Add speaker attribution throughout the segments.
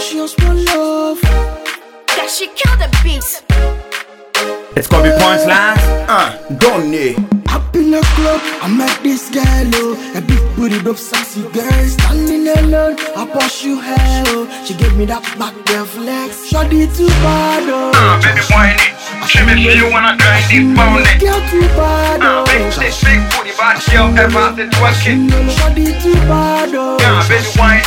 Speaker 1: Cause she has one love.
Speaker 2: That she kill the beats.
Speaker 3: It's gonna be punchlines.
Speaker 4: Uh, don't need.
Speaker 1: Up in the club, I met this girl, oh A big booty, dope, sexy girl Standing alone, I pursue her, oh She gave me that back there flex Shawty too bad, oh
Speaker 5: Uh, baby, whine it. She me feel you wanna grind it, pound it.
Speaker 1: Girl too bad,
Speaker 5: Uh,
Speaker 1: oh
Speaker 5: big stick, big booty, bad girl, ever had the twerk it.
Speaker 1: Shawty too bad, oh
Speaker 5: Yeah, baby, whine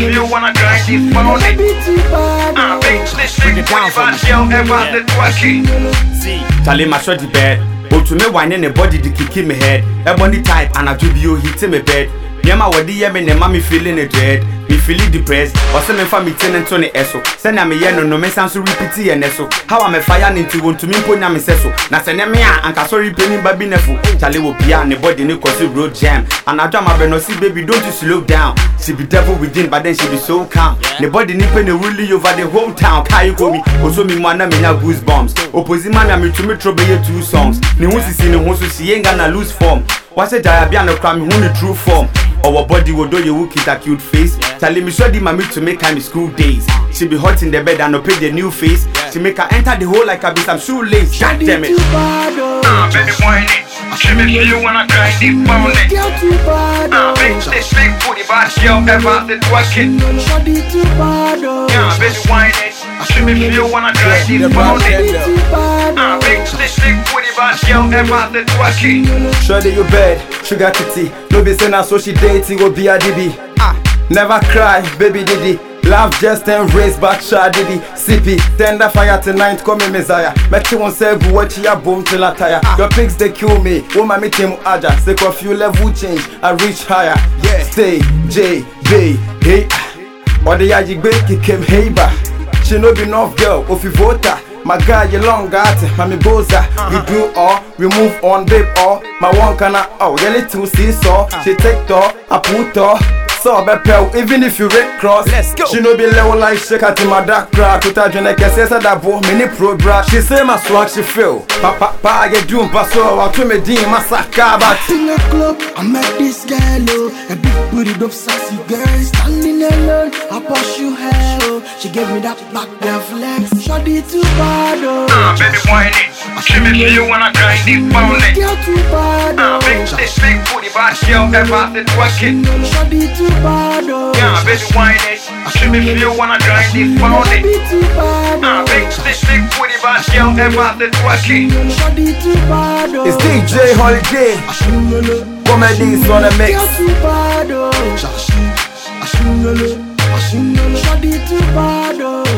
Speaker 5: it. She me feel you wanna grind it, pound it.
Speaker 1: Baby too bad,
Speaker 5: Uh,
Speaker 1: oh
Speaker 5: big stick, big booty, bad girl, ever the twerk it.
Speaker 3: See, Charlie, my shorty bed. Otumi wine ne body di kiki me head. Ebony type anadwo bi o hit me bed. Nneɛma wɔde yɛ me ne ma me feeling ne dread. Me feeling depressed. Ɔsɛ me fa me ti ne nto ne ɛso. Sɛnea meyɛ no no me san so repeat yɛ ne so. How am fire ne nti wɔntumi mpo nya me sɛ so. Na sɛ ne me a anka sɔre panyin ba bi ne fo. Charlie wɔ pia ne body ne kɔsi road jam. Anadwo ama bɛ no si baby don't you slow down. She be devil within but then she be so calm. Ne body ne pe ne really over the whole town. Kai ko mi. Oso mi mu ana me nya goosebumps. Opposite man a me tumi tro bɛyɛ two songs. Ne ho sisi ne ho so si yɛn gana lose form. Wase jaya bia no kra me hu ne true form. Our body wo do ye wo kita cute face. Charlie me sure di mami to make time school days. She be hot in the bed and no pay the new face. She make her enter the hole like a be some shoelace. God
Speaker 1: Shawty
Speaker 3: damn
Speaker 1: too
Speaker 3: it.
Speaker 1: bad, oh
Speaker 5: Uh, baby, whine it. She me feel you wanna grind it, pound it.
Speaker 1: Girl too bad,
Speaker 5: Uh,
Speaker 1: oh
Speaker 5: big stick, big booty, bad girl, ever the twerk it.
Speaker 1: Shawty too bad,
Speaker 5: Yeah, baby, whine it. She me feel you wanna grind it, pound it.
Speaker 1: Shawty too bad,
Speaker 5: Uh,
Speaker 1: oh
Speaker 5: big bad girl, ever it.
Speaker 4: Shorty you bed, sugar titty. No be say na so she dating go be a DB. Ah, never cry, baby diddy. Love just embrace but shy diddy. Sippy, tender fire tonight, call me Messiah. Met you on seven, watch ya boom till I tire. Your pigs they kill me, oh my team aja. Sick of you level change, I reach higher. Yeah, stay, J, B, hey. Or the yaji kick him hey ba. She no be enough girl, if you voter. My guy, you long got it, mommy boza. We uh-huh. do all, we move on, babe. All my one kana, oh, yeah, little see so. Uh. She take door, I put her. So be pal, even if you red cross.
Speaker 3: Let's go.
Speaker 4: She no be level like shake at my dark crack. Kuta jene kese sa da bo, mini pro bra. She say my swag she feel. Pa pa pa, get doom paso. Wa to me din masaka but.
Speaker 1: in the club, I met this girl, oh A big booty, dope, sexy girl Standing alone, I pursue her, oh She gave me that back there flex Shawty too bad,
Speaker 5: Uh,
Speaker 1: oh
Speaker 5: baby, whine it. She me feel you wanna grind it, pound it.
Speaker 1: Girl too bad,
Speaker 5: Smash yo ever since working.
Speaker 1: Shabby too bad oh.
Speaker 5: Yeah, baby wine it. Should be feel wanna grind this pound it.
Speaker 1: Nah,
Speaker 5: big stick stick booty bad yo ever since working.
Speaker 1: Shabby too bad oh.
Speaker 4: It's DJ Holiday. Comedies on the mix.
Speaker 1: You're too bad oh. Shabby too bad oh.